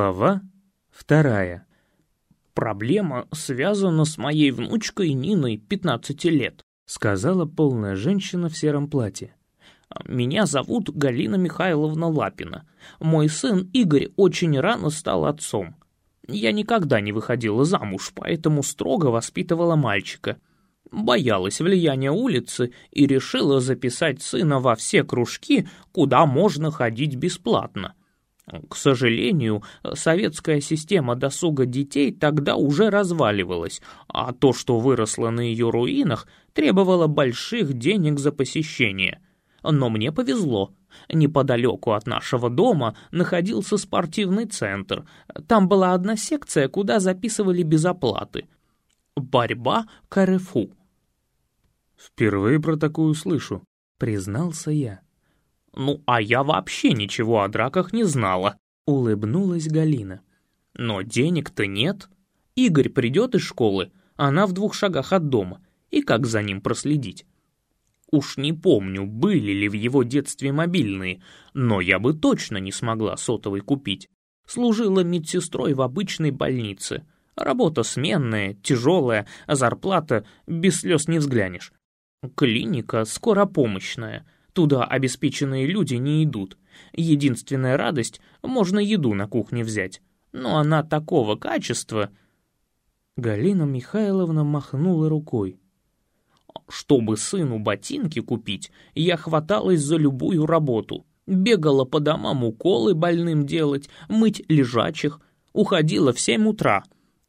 Глава вторая. «Проблема связана с моей внучкой Ниной, 15 лет», сказала полная женщина в сером платье. «Меня зовут Галина Михайловна Лапина. Мой сын Игорь очень рано стал отцом. Я никогда не выходила замуж, поэтому строго воспитывала мальчика. Боялась влияния улицы и решила записать сына во все кружки, куда можно ходить бесплатно. К сожалению, советская система досуга детей тогда уже разваливалась, а то, что выросло на ее руинах, требовало больших денег за посещение. Но мне повезло. Неподалеку от нашего дома находился спортивный центр. Там была одна секция, куда записывали без оплаты. Борьба КРФУ. «Впервые про такую слышу», — признался я. «Ну, а я вообще ничего о драках не знала», — улыбнулась Галина. «Но денег-то нет. Игорь придет из школы, она в двух шагах от дома, и как за ним проследить? Уж не помню, были ли в его детстве мобильные, но я бы точно не смогла сотовый купить. Служила медсестрой в обычной больнице. Работа сменная, тяжелая, а зарплата без слез не взглянешь. Клиника скоропомощная — Туда обеспеченные люди не идут. Единственная радость — можно еду на кухне взять. Но она такого качества... Галина Михайловна махнула рукой. Чтобы сыну ботинки купить, я хваталась за любую работу. Бегала по домам уколы больным делать, мыть лежачих. Уходила в семь утра,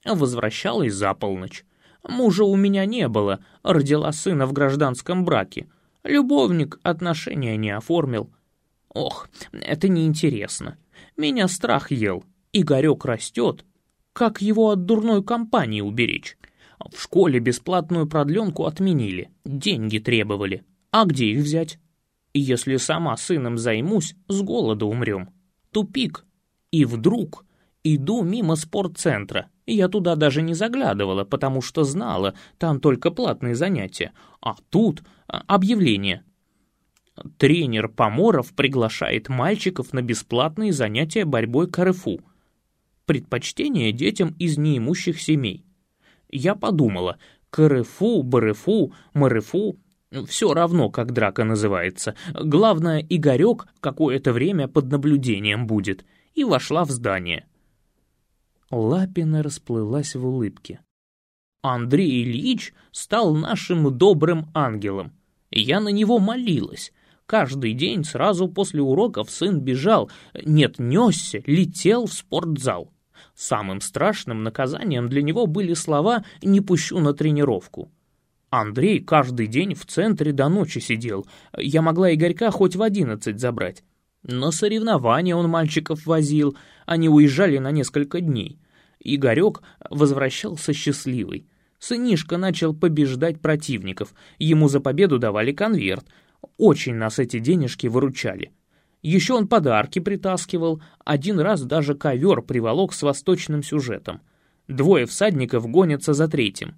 возвращалась за полночь. Мужа у меня не было, родила сына в гражданском браке. Любовник отношения не оформил. Ох, это неинтересно. Меня страх ел. Игорек растет. Как его от дурной компании уберечь? В школе бесплатную продленку отменили. Деньги требовали. А где их взять? Если сама сыном займусь, с голода умрем. Тупик. И вдруг иду мимо спортцентра. Я туда даже не заглядывала, потому что знала, там только платные занятия. А тут а, объявление. Тренер Поморов приглашает мальчиков на бесплатные занятия борьбой КРФУ. Предпочтение детям из неимущих семей. Я подумала, КРФУ, БРФУ, МРФУ — все равно, как драка называется. Главное, Игорек какое-то время под наблюдением будет. И вошла в здание. Лапина расплылась в улыбке. Андрей Ильич стал нашим добрым ангелом. Я на него молилась. Каждый день сразу после уроков сын бежал, нет, несся, летел в спортзал. Самым страшным наказанием для него были слова «не пущу на тренировку». Андрей каждый день в центре до ночи сидел. Я могла Игорька хоть в одиннадцать забрать. На соревнования он мальчиков возил, они уезжали на несколько дней. Игорек возвращался счастливый. Сынишка начал побеждать противников, ему за победу давали конверт. Очень нас эти денежки выручали. Еще он подарки притаскивал, один раз даже ковер приволок с восточным сюжетом. Двое всадников гонятся за третьим.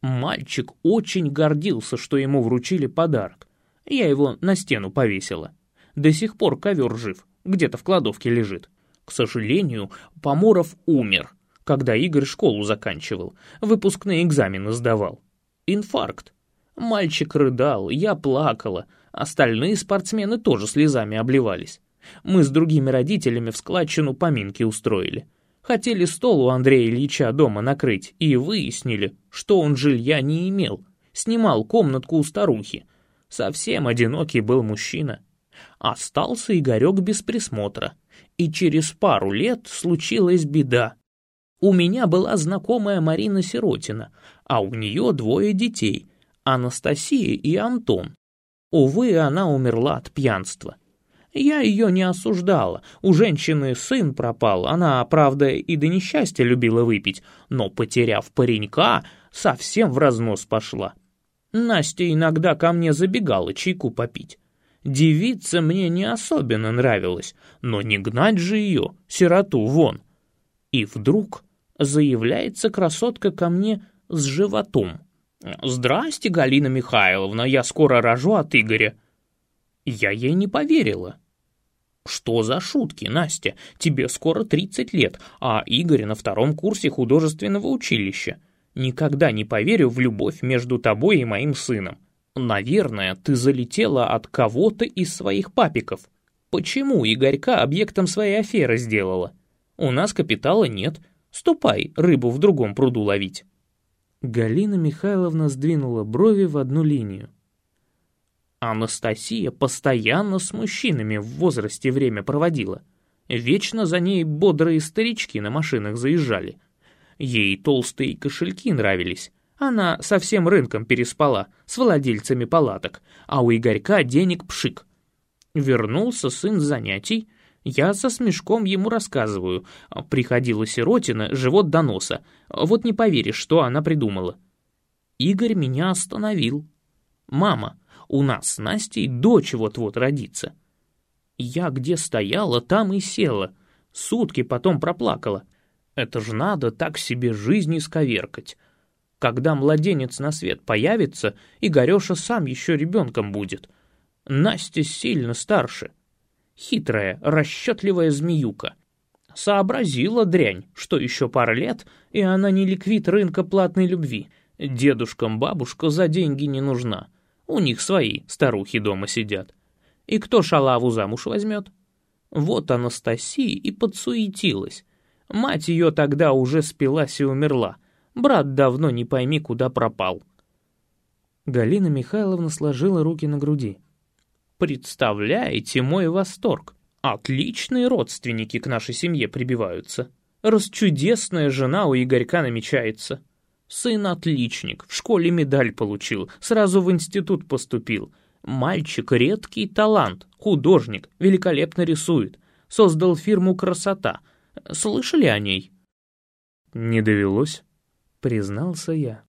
Мальчик очень гордился, что ему вручили подарок. Я его на стену повесила. До сих пор ковер жив, где-то в кладовке лежит. К сожалению, Поморов умер, когда Игорь школу заканчивал, выпускные экзамены сдавал. Инфаркт. Мальчик рыдал, я плакала, остальные спортсмены тоже слезами обливались. Мы с другими родителями в складчину поминки устроили. Хотели стол у Андрея Ильича дома накрыть и выяснили, что он жилья не имел. Снимал комнатку у старухи. Совсем одинокий был мужчина. Остался Игорек без присмотра. И через пару лет случилась беда. У меня была знакомая Марина Сиротина, а у нее двое детей — Анастасия и Антон. Увы, она умерла от пьянства. Я ее не осуждала, у женщины сын пропал, она, правда, и до несчастья любила выпить, но, потеряв паренька, совсем в разнос пошла. Настя иногда ко мне забегала чайку попить. Девица мне не особенно нравилась, но не гнать же ее, сироту, вон. И вдруг заявляется красотка ко мне с животом. «Здрасте, Галина Михайловна, я скоро рожу от Игоря». Я ей не поверила. «Что за шутки, Настя? Тебе скоро 30 лет, а Игорь на втором курсе художественного училища. Никогда не поверю в любовь между тобой и моим сыном. Наверное, ты залетела от кого-то из своих папиков. Почему Игорька объектом своей аферы сделала? У нас капитала нет. Ступай рыбу в другом пруду ловить». Галина Михайловна сдвинула брови в одну линию. Анастасия постоянно с мужчинами в возрасте время проводила. Вечно за ней бодрые старички на машинах заезжали. Ей толстые кошельки нравились. Она со всем рынком переспала, с владельцами палаток, а у Игорька денег пшик. Вернулся сын с занятий, я со смешком ему рассказываю. Приходила сиротина, живот до носа. Вот не поверишь, что она придумала. Игорь меня остановил. «Мама, у нас с Настей дочь вот-вот родится». Я где стояла, там и села. Сутки потом проплакала. Это ж надо так себе жизнь исковеркать. Когда младенец на свет появится, Игореша сам еще ребенком будет. Настя сильно старше. Хитрая, расчетливая змеюка. Сообразила дрянь, что еще пара лет, и она не ликвид рынка платной любви. Дедушкам бабушка за деньги не нужна. У них свои старухи дома сидят. И кто шалаву замуж возьмет? Вот Анастасия и подсуетилась. Мать ее тогда уже спилась и умерла. Брат давно не пойми, куда пропал. Галина Михайловна сложила руки на груди. Представляете мой восторг? Отличные родственники к нашей семье прибиваются. Расчудесная жена у Игорька намечается. Сын отличник, в школе медаль получил, сразу в институт поступил. Мальчик редкий талант, художник, великолепно рисует. Создал фирму «Красота». Слышали о ней? Не довелось, признался я.